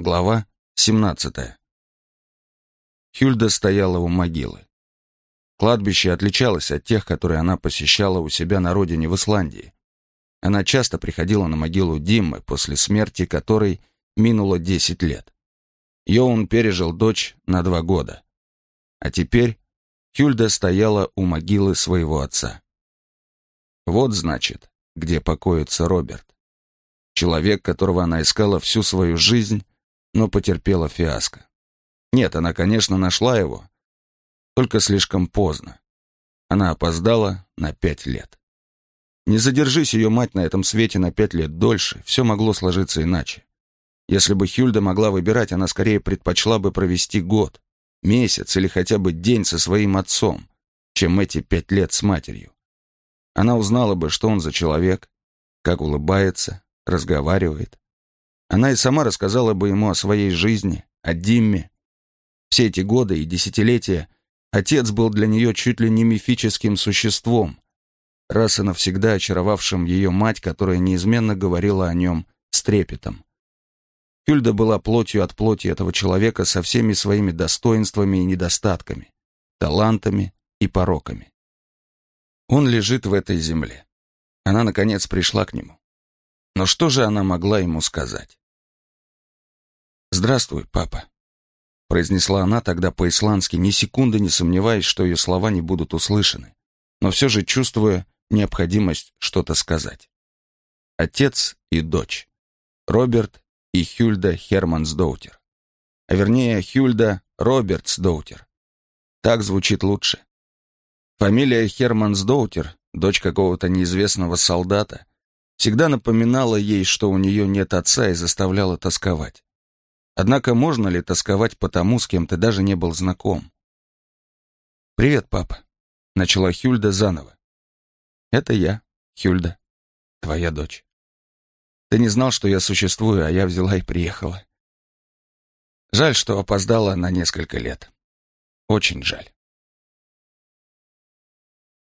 Глава 17. Хюльда стояла у могилы. Кладбище отличалось от тех, которые она посещала у себя на родине в Исландии. Она часто приходила на могилу Диммы, после смерти которой минуло 10 лет. Йоун пережил дочь на два года. А теперь Хюльда стояла у могилы своего отца. Вот, значит, где покоится Роберт. Человек, которого она искала всю свою жизнь, но потерпела фиаско. Нет, она, конечно, нашла его, только слишком поздно. Она опоздала на пять лет. Не задержись ее мать на этом свете на пять лет дольше, все могло сложиться иначе. Если бы Хюльда могла выбирать, она скорее предпочла бы провести год, месяц или хотя бы день со своим отцом, чем эти пять лет с матерью. Она узнала бы, что он за человек, как улыбается, разговаривает, она и сама рассказала бы ему о своей жизни, о Димме. Все эти годы и десятилетия отец был для нее чуть ли не мифическим существом, раз и навсегда очаровавшим ее мать, которая неизменно говорила о нем с трепетом. Хюльда была плотью от плоти этого человека со всеми своими достоинствами и недостатками, талантами и пороками. Он лежит в этой земле. Она, наконец, пришла к нему. Но что же она могла ему сказать? «Здравствуй, папа», — произнесла она тогда по-исландски, ни секунды не сомневаясь, что ее слова не будут услышаны, но все же чувствуя необходимость что-то сказать. Отец и дочь. Роберт и Хюльда Хермансдоутер. А вернее, Хюльда Робертсдоутер. Так звучит лучше. Фамилия Хермансдоутер, дочь какого-то неизвестного солдата, всегда напоминала ей, что у нее нет отца и заставляла тосковать. Однако можно ли тосковать по тому, с кем ты даже не был знаком? «Привет, папа», — начала Хюльда заново. «Это я, Хюльда, твоя дочь. Ты не знал, что я существую, а я взяла и приехала. Жаль, что опоздала на несколько лет. Очень жаль».